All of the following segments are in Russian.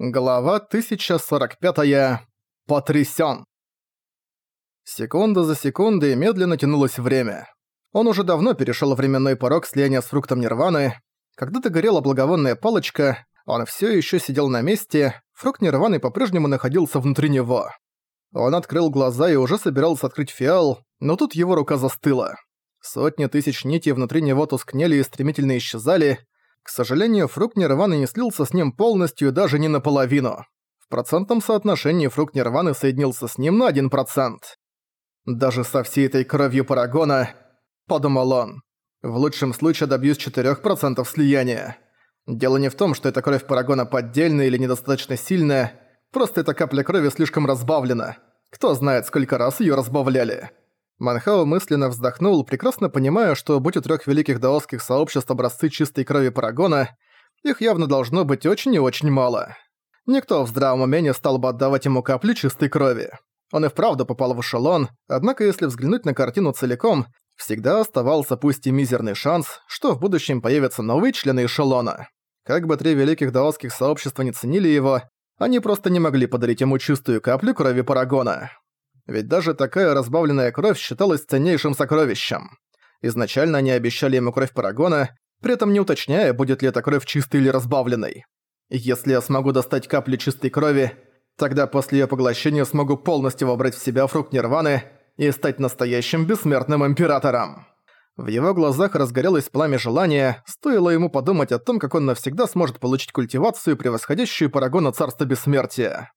Глава 1045. -я. Потрясён. Секунда за секундой медленно тянулось время. Он уже давно перешёл временной порог слияния с фруктом нирваны. Когда догорела благовонная палочка, он всё ещё сидел на месте, фрукт нирваны по-прежнему находился внутри него. Он открыл глаза и уже собирался открыть фиал, но тут его рука застыла. Сотни тысяч нитей внутри него тускнели и стремительно исчезали, к сожалению, фрукт Нирваны не слился с ним полностью даже не наполовину. В процентном соотношении фрукт Нирваны соединился с ним на 1%. «Даже со всей этой кровью Парагона», — подумал он, — «в лучшем случае добьюсь 4% слияния. Дело не в том, что эта кровь Парагона поддельная или недостаточно сильная, просто эта капля крови слишком разбавлена. Кто знает, сколько раз её разбавляли». Манхао мысленно вздохнул, прекрасно понимая, что будь у трёх великих даосских сообществ образцы чистой крови Парагона, их явно должно быть очень и очень мало. Никто в здравом уме не стал бы отдавать ему капли чистой крови. Он и вправду попал в эшелон, однако если взглянуть на картину целиком, всегда оставался пусть и мизерный шанс, что в будущем появятся новые члены эшелона. Как бы три великих даосских сообщества не ценили его, они просто не могли подарить ему чистую каплю крови Парагона ведь даже такая разбавленная кровь считалась ценнейшим сокровищем. Изначально они обещали ему кровь Парагона, при этом не уточняя, будет ли эта кровь чистой или разбавленной. Если я смогу достать капли чистой крови, тогда после её поглощения смогу полностью вобрать в себя фрукт Нирваны и стать настоящим бессмертным императором. В его глазах разгорелось пламя желания, стоило ему подумать о том, как он навсегда сможет получить культивацию, превосходящую Парагона Царства Бессмертия.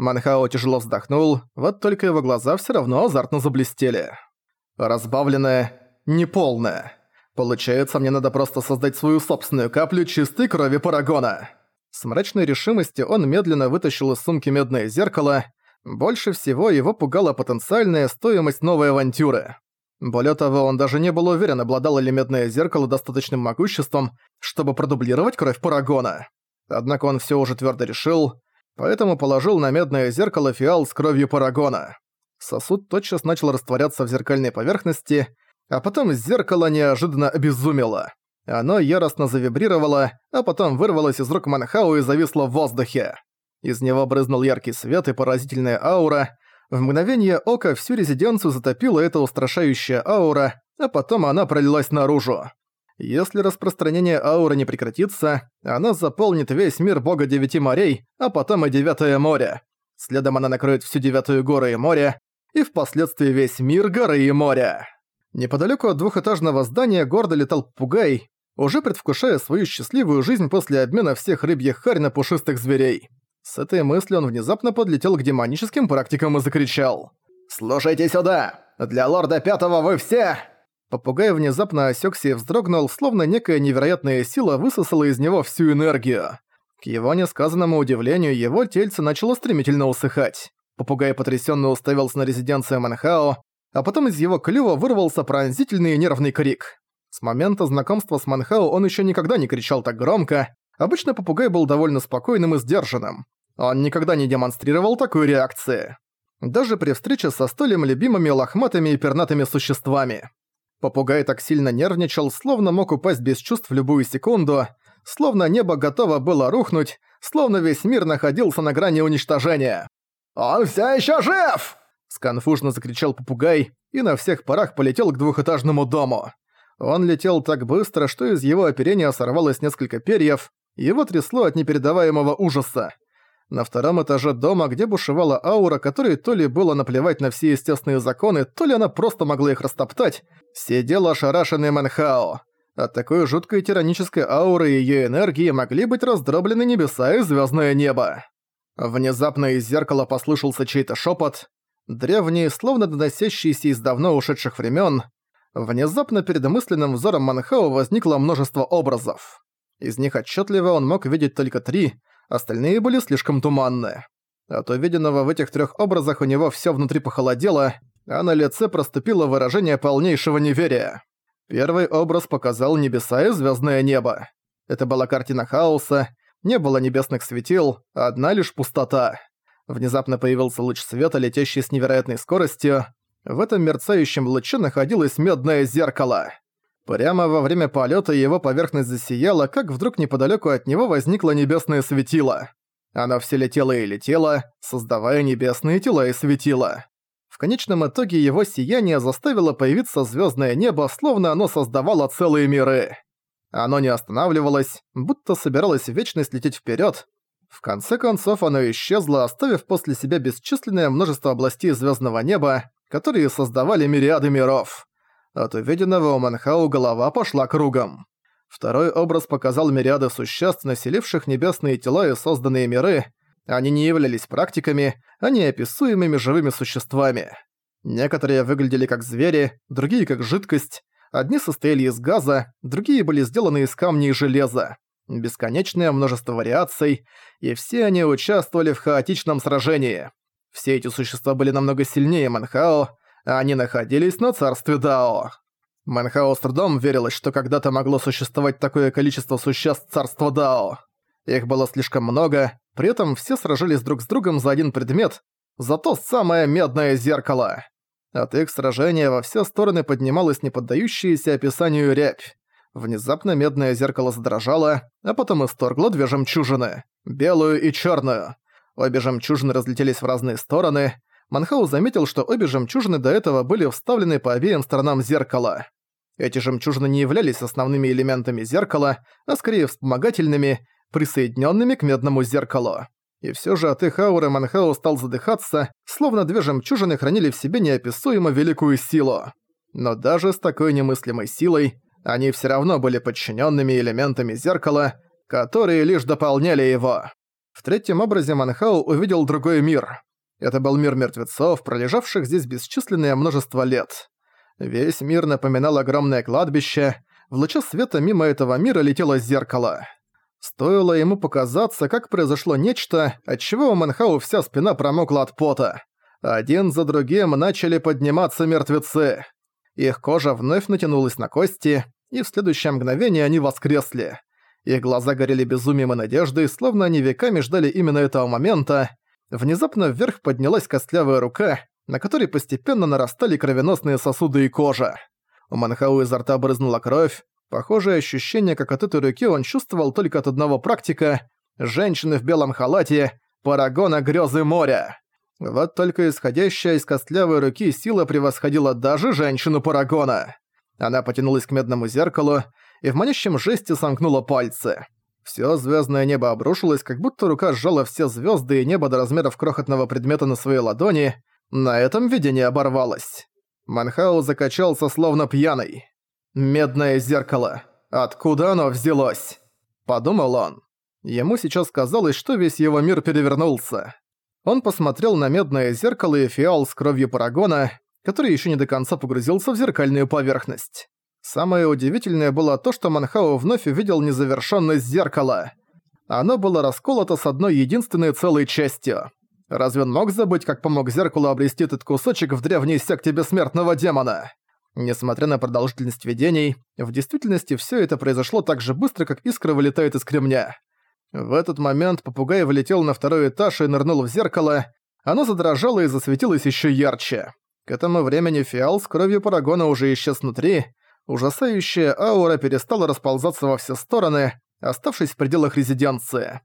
Манхао тяжело вздохнул, вот только его глаза все равно азартно заблестели. Разбавленное, неполное. Получается, мне надо просто создать свою собственную каплю чистой крови Парагона. С мрачной решимостью он медленно вытащил из сумки медное зеркало. Больше всего его пугала потенциальная стоимость новой авантюры. Более того, он даже не был уверен, обладало ли медное зеркало достаточным могуществом, чтобы продублировать кровь Парагона. Однако он все уже твердо решил, поэтому положил на медное зеркало фиал с кровью Парагона. Сосуд тотчас начал растворяться в зеркальной поверхности, а потом зеркало неожиданно обезумело. Оно яростно завибрировало, а потом вырвалось из рук Манхау и зависло в воздухе. Из него брызнул яркий свет и поразительная аура. В мгновение ока всю резиденцию затопила эта устрашающая аура, а потом она пролилась наружу. Если распространение ауры не прекратится, она заполнит весь мир бога девяти морей, а потом и девятое море. Следом она накроет всю девятую гору и море, и впоследствии весь мир горы и моря. Неподалеку от двухэтажного здания гордо летал попугай, уже предвкушая свою счастливую жизнь после обмена всех рыбьих харь на пушистых зверей. С этой мыслью он внезапно подлетел к демоническим практикам и закричал. «Слушайте сюда! Для лорда пятого вы все...» Попугай внезапно осекся и вздрогнул, словно некая невероятная сила высосала из него всю энергию. К его несказанному удивлению, его тельце начало стремительно усыхать. Попугай потрясенно уставился на резиденцию Манхао, а потом из его клюва вырвался пронзительный нервный крик. С момента знакомства с Манхао он еще никогда не кричал так громко, обычно попугай был довольно спокойным и сдержанным. Он никогда не демонстрировал такой реакции. Даже при встрече со столем любимыми лохматыми и пернатыми существами. Попугай так сильно нервничал, словно мог упасть без чувств в любую секунду, словно небо готово было рухнуть, словно весь мир находился на грани уничтожения. «Он все еще жив!» Сконфужно закричал попугай и на всех парах полетел к двухэтажному дому. Он летел так быстро, что из его оперения сорвалось несколько перьев, его трясло от непередаваемого ужаса. На втором этаже дома, где бушевала аура, которой то ли было наплевать на все естественные законы, то ли она просто могла их растоптать, сидел ошарашенный Манхао. От такой жуткой тиранической ауры и её энергии могли быть раздроблены небеса и звёздное небо. Внезапно из зеркала послышался чей-то шёпот, древний, словно доносящийся из давно ушедших времён. Внезапно перед мысленным взором Манхао возникло множество образов. Из них отчётливо он мог видеть только три — остальные были слишком туманны. От увиденного в этих трех образах у него все внутри похолодело, а на лице проступило выражение полнейшего неверия. Первый образ показал небеса и звездное небо. Это была картина хаоса, не было небесных светил, одна лишь пустота. Внезапно появился луч света, летящий с невероятной скоростью. В этом мерцающем луче находилось медное зеркало. Прямо во время полета его поверхность засияла, как вдруг неподалеку от него возникло небесное светило. Оно все летело и летело, создавая небесные тела и светила. В конечном итоге его сияние заставило появиться звездное небо, словно оно создавало целые миры. Оно не останавливалось, будто собиралось в вечность лететь вперед. В конце концов оно исчезло, оставив после себя бесчисленное множество областей звездного неба, которые создавали мириады миров. От увиденного у Манхау голова пошла кругом. Второй образ показал мириады существ, населивших небесные тела и созданные миры. Они не являлись практиками, а неописуемыми живыми существами. Некоторые выглядели как звери, другие как жидкость. Одни состояли из газа, другие были сделаны из камня и железа. Бесконечное множество вариаций, и все они участвовали в хаотичном сражении. Все эти существа были намного сильнее Манхао, они находились на царстве Дао. Манхао с трудом верилось, что когда-то могло существовать такое количество существ царства Дао. Их было слишком много, при этом все сражались друг с другом за один предмет, за то самое медное зеркало. От их сражения во все стороны поднималась неподдающаяся описанию рябь. Внезапно медное зеркало задрожало, а потом исторгло две жемчужины – белую и черную. Обе жемчужины разлетелись в разные стороны, Манхау заметил, что обе жемчужины до этого были вставлены по обеим сторонам зеркала. Эти жемчужины не являлись основными элементами зеркала, а скорее вспомогательными, присоединенными к медному зеркалу. И все же от их ауры Манхау стал задыхаться, словно две жемчужины хранили в себе неописуемо великую силу. Но даже с такой немыслимой силой они все равно были подчиненными элементами зеркала, которые лишь дополняли его. В третьем образе Манхау увидел другой мир. Это был мир мертвецов, пролежавших здесь бесчисленное множество лет. Весь мир напоминал огромное кладбище. В луче света мимо этого мира летело зеркало. Стоило ему показаться, как произошло нечто, отчего у Манхау вся спина промокла от пота. Один за другим начали подниматься мертвецы. Их кожа вновь натянулась на кости, и в следующее мгновение они воскресли. Их глаза горели безумием и надеждой, словно они веками ждали именно этого момента. Внезапно вверх поднялась костлявая рука, на которой постепенно нарастали кровеносные сосуды и кожа. У Манхау изо рта брызнула кровь. Похожее ощущение, как от этой руки он чувствовал только от одного практика – женщины в белом халате, парагона грёзы моря. Вот только исходящая из костлявой руки сила превосходила даже женщину парагона. Она потянулась к медному зеркалу и в манящем жесте сомкнула пальцы. Всё звёздное небо обрушилось, как будто рука сжала все звёзды и небо до размеров крохотного предмета на своей ладони. На этом видение оборвалось. Манхау закачался словно пьяный. «Медное зеркало. Откуда оно взялось?» Подумал он. Ему сейчас казалось, что весь его мир перевернулся. Он посмотрел на медное зеркало и фиал с кровью парагона, который ещё не до конца погрузился в зеркальную поверхность. Самое удивительное было то, что Манхау вновь увидел незавершенность зеркала. Оно было расколото с одной единственной целой частью. Разве он мог забыть, как помог зеркалу обрести этот кусочек в древней секте бессмертного демона? Несмотря на продолжительность видений, в действительности все это произошло так же быстро, как искра вылетает из кремня. В этот момент попугай влетел на второй этаж и нырнул в зеркало. Оно задрожало и засветилось еще ярче. К этому времени фиал с кровью парагона уже исчез внутри, ужасающая аура перестала расползаться во все стороны, оставшись в пределах резиденции.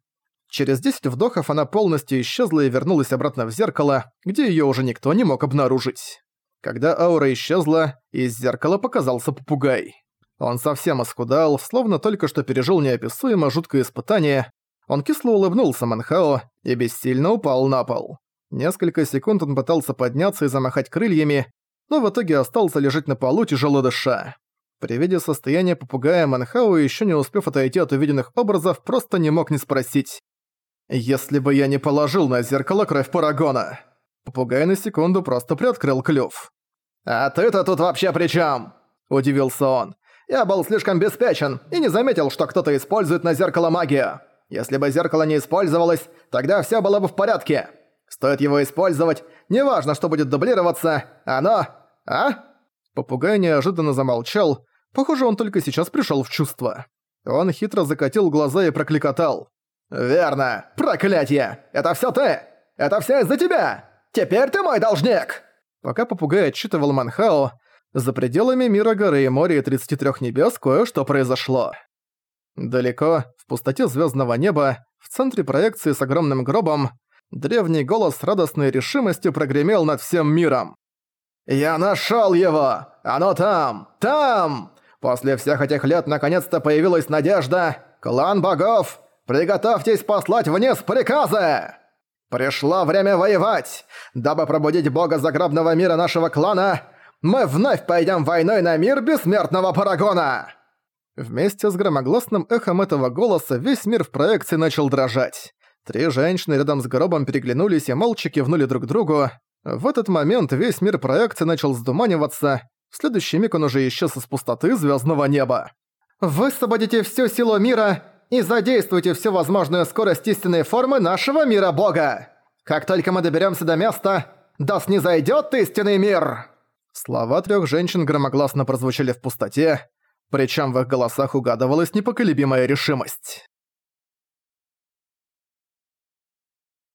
Через 10 вдохов она полностью исчезла и вернулась обратно в зеркало, где её уже никто не мог обнаружить. Когда аура исчезла, из зеркала показался попугай. Он совсем оскудал, словно только что пережил неописуемо жуткое испытание. Он кисло улыбнулся Манхао и бессильно упал на пол. Несколько секунд он пытался подняться и замахать крыльями, но в итоге остался лежать на полу, тяжело дыша. При виде состояния попугая Манхау, еще не успев отойти от увиденных образов, просто не мог не спросить. «Если бы я не положил на зеркало кровь Парагона!» Попугай на секунду просто приоткрыл клюв. «А ты-то тут вообще при чем? удивился он. «Я был слишком беспечен и не заметил, что кто-то использует на зеркало магию. Если бы зеркало не использовалось, тогда все было бы в порядке. Стоит его использовать, неважно, что будет дублироваться, оно... А?» Попугай неожиданно замолчал. Похоже, он только сейчас пришел в чувство. Он хитро закатил глаза и прокликотал. «Верно! Проклятие! Это все ты! Это все из-за тебя! Теперь ты мой должник!» Пока попугай отчитывал Манхао, за пределами мира горы и моря и 33 небес кое-что произошло. Далеко, в пустоте звездного неба, В центре проекции с огромным гробом древний голос с радостной решимостью прогремел над всем миром. «Я нашёл его! Оно там! Там! После всех этих лет наконец-то появилась надежда! Клан богов! Приготовьтесь послать вниз приказы! Пришло время воевать! Дабы пробудить бога загробного мира нашего клана, мы вновь пойдем войной на мир бессмертного Парагона!» Вместе с громогласным эхом этого голоса весь мир в проекции начал дрожать. Три женщины рядом с гробом переглянулись и молча кивнули друг другу. В этот момент весь мир проекции начал сдуманиваться. В следующий миг он уже исчез из пустоты звездного неба. «Высвободите всю силу мира и задействуйте всю возможную скорость истинной формы нашего мира Бога! Как только мы доберемся до места, да снизойдёт истинный мир!» Слова трех женщин громогласно прозвучали в пустоте, причем в их голосах угадывалась непоколебимая решимость.